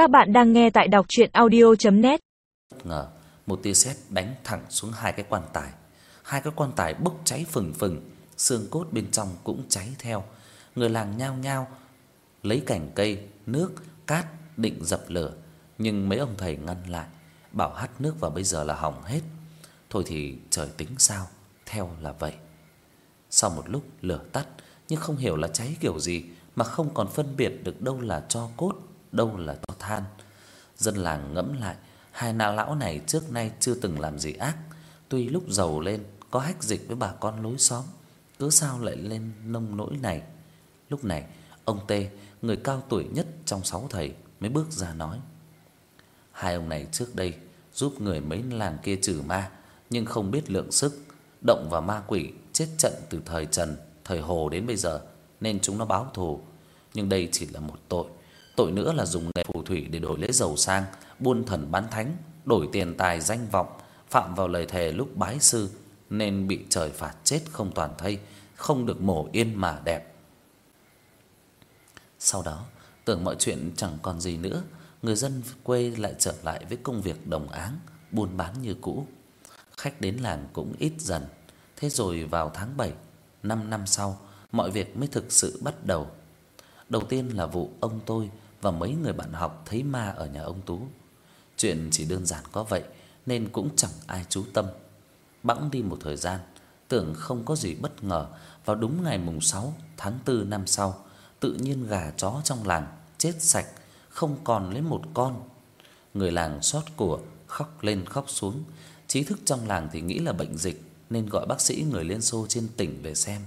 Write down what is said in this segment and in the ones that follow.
Các bạn đang nghe tại đọc audio net ngờ một tia sét đánh thẳng xuống hai cái quan tài. Hai cái quan tài bốc cháy phừng phừng, xương cốt bên trong cũng cháy theo. Người làng nhao nhao lấy cành cây, nước, cát định dập lửa, nhưng mấy ông thầy ngăn lại, bảo hắt nước vào bây giờ là hỏng hết. Thôi thì trời tính sao, theo là vậy. Sau một lúc lửa tắt, nhưng không hiểu là cháy kiểu gì mà không còn phân biệt được đâu là tro cốt, đâu là than. Dân làng ngẫm lại, hai na lão này trước nay chưa từng làm gì ác, tuy lúc giàu lên có hách dịch với bà con lối xóm, cứ sao lại lên nông nỗi này. Lúc này, ông Tê, người cao tuổi nhất trong sáu thầy mới bước ra nói: Hai ông này trước đây giúp người mấy làng kia trừ ma, nhưng không biết lượng sức, động vào ma quỷ chết trận từ thời Trần, thời Hồ đến bây giờ nên chúng nó báo thù. Nhưng đây chỉ là một tội, tội nữa là dùng nghề phù thủy để đổi lấy giàu sang, buôn thần bán thánh, đổi tiền tài danh vọng, phạm vào lời thề lúc bái sư nên bị trời phạt chết không toàn thây, không được mổ yên mà đẹp. Sau đó, tưởng mọi chuyện chẳng còn gì nữa, người dân quê lại trở lại với công việc đồng áng, buôn bán như cũ. Khách đến làng cũng ít dần. Thế rồi vào tháng 7, 5 năm sau, mọi việc mới thực sự bắt đầu. Đầu tiên là vụ ông tôi và mấy người bạn học thấy ma ở nhà ông Tú. Chuyện chỉ đơn giản có vậy nên cũng chẳng ai chú tâm. Bẵng đi một thời gian, tưởng không có gì bất ngờ, vào đúng ngày mùng 6 tháng 4 năm sau, tự nhiên gà chó trong làng chết sạch, không còn lấy một con. Người làng xót của khóc lên khóc xuống, trí thức trong làng thì nghĩ là bệnh dịch nên gọi bác sĩ người Liên Xô trên tỉnh về xem,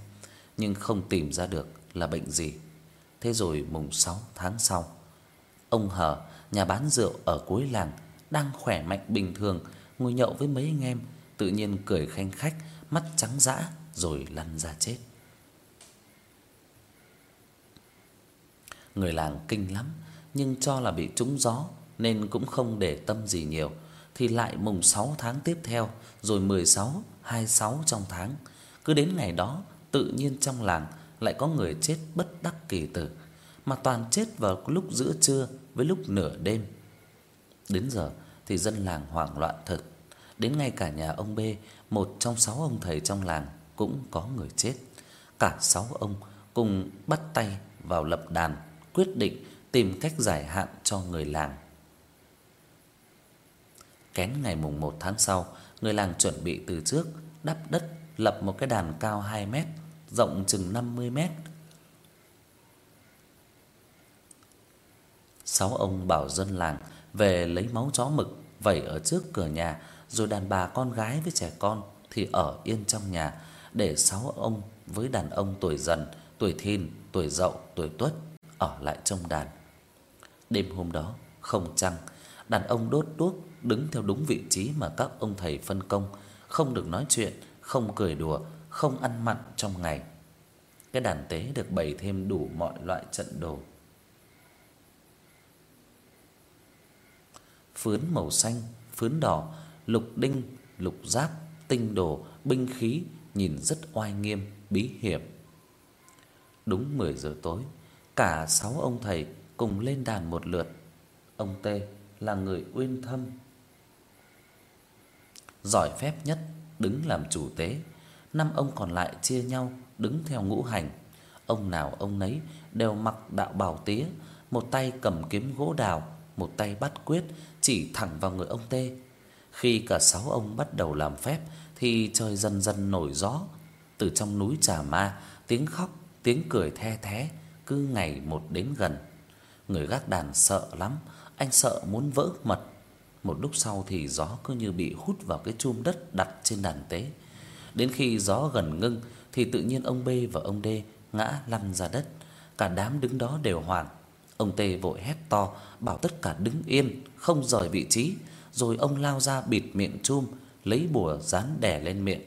nhưng không tìm ra được là bệnh gì. Thế rồi mùng 6 tháng sau, ông Hờ, nhà bán rượu ở cuối làng đang khỏe mạnh bình thường, ngồi nhậu với mấy anh em, tự nhiên cười khanh khách, mắt trắng dã rồi lăn ra chết. Người làng kinh lắm, nhưng cho là bị trúng gió nên cũng không để tâm gì nhiều, thì lại mùng 6 tháng tiếp theo, rồi 16, 26 trong tháng, cứ đến ngày đó tự nhiên trong làng lại có người chết bất đắc kỳ tử, mà toàn chết vào lúc giữa trưa với lúc nửa đêm. Đến giờ thì dân làng hoảng loạn thật, đến ngay cả nhà ông B, một trong sáu ông thầy trong làng cũng có người chết. Cả sáu ông cùng bắt tay vào lập đàn, quyết định tìm cách giải hạn cho người làng. Kén ngày mùng 1 tháng sau, người làng chuẩn bị từ trước đắp đất lập một cái đàn cao 2 mét, rộng chừng 50 mét. Sáu ông bảo dân làng về lấy máu chó mực vẩy ở trước cửa nhà, rồi đàn bà con gái với trẻ con thì ở yên trong nhà để sáu ông với đàn ông tuổi dần, tuổi thìn, tuổi dậu, tuổi tuất ở lại trong đàn. Đêm hôm đó không trăng, đàn ông đốt đuốc đứng theo đúng vị trí mà các ông thầy phân công, không được nói chuyện, không cười đùa, không ăn mặn trong ngày. Cái đàn tế được bày thêm đủ mọi loại trận đồ. Phướn màu xanh, phướn đỏ, lục đinh, lục giáp, tinh đồ, binh khí nhìn rất oai nghiêm, bí hiểm. Đúng 10 giờ tối, cả sáu ông thầy cùng lên đàn một lượt. Ông Tê là người uyên thâm, giỏi phép nhất, đứng làm chủ tế. Năm ông còn lại chia nhau đứng theo ngũ hành. Ông nào ông nấy đều mặc đạo bào tía, một tay cầm kiếm gỗ đào, một tay bắt quyết chỉ thẳng vào người ông Tê. Khi cả sáu ông bắt đầu làm phép thì trời dần dần nổi gió. Từ trong núi Trà Ma, tiếng khóc, tiếng cười the thé cứ ngày một đến gần. Người gác đàn sợ lắm, anh sợ muốn vỡ mật. Một lúc sau thì gió cứ như bị hút vào cái chum đất đặt trên đàn tế. Đến khi gió gần ngưng thì tự nhiên ông B và ông D ngã lăn ra đất. Cả đám đứng đó đều hoảng. Ông tê vội hét to bảo tất cả đứng yên, không rời vị trí, rồi ông lao ra bịt miệng chum, lấy bùa dán đè lên miệng.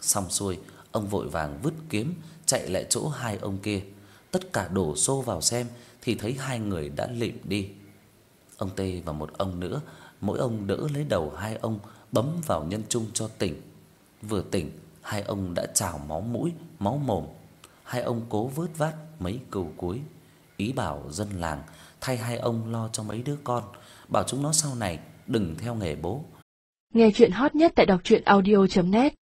Xong xuôi, ông vội vàng vứt kiếm chạy lại chỗ hai ông kia. Tất cả đổ xô vào xem thì thấy hai người đã lịm đi. Ông tê và một ông nữa, mỗi ông đỡ lấy đầu hai ông bấm vào nhân trung cho tỉnh. Vừa tỉnh, hai ông đã trào máu mũi, máu mồm. Hai ông cố vớt vát mấy câu cuối, ý bảo dân làng thay hai ông lo cho mấy đứa con, bảo chúng nó sau này đừng theo nghề bố. Nghe chuyện hot nhất tại đọc truyện audio net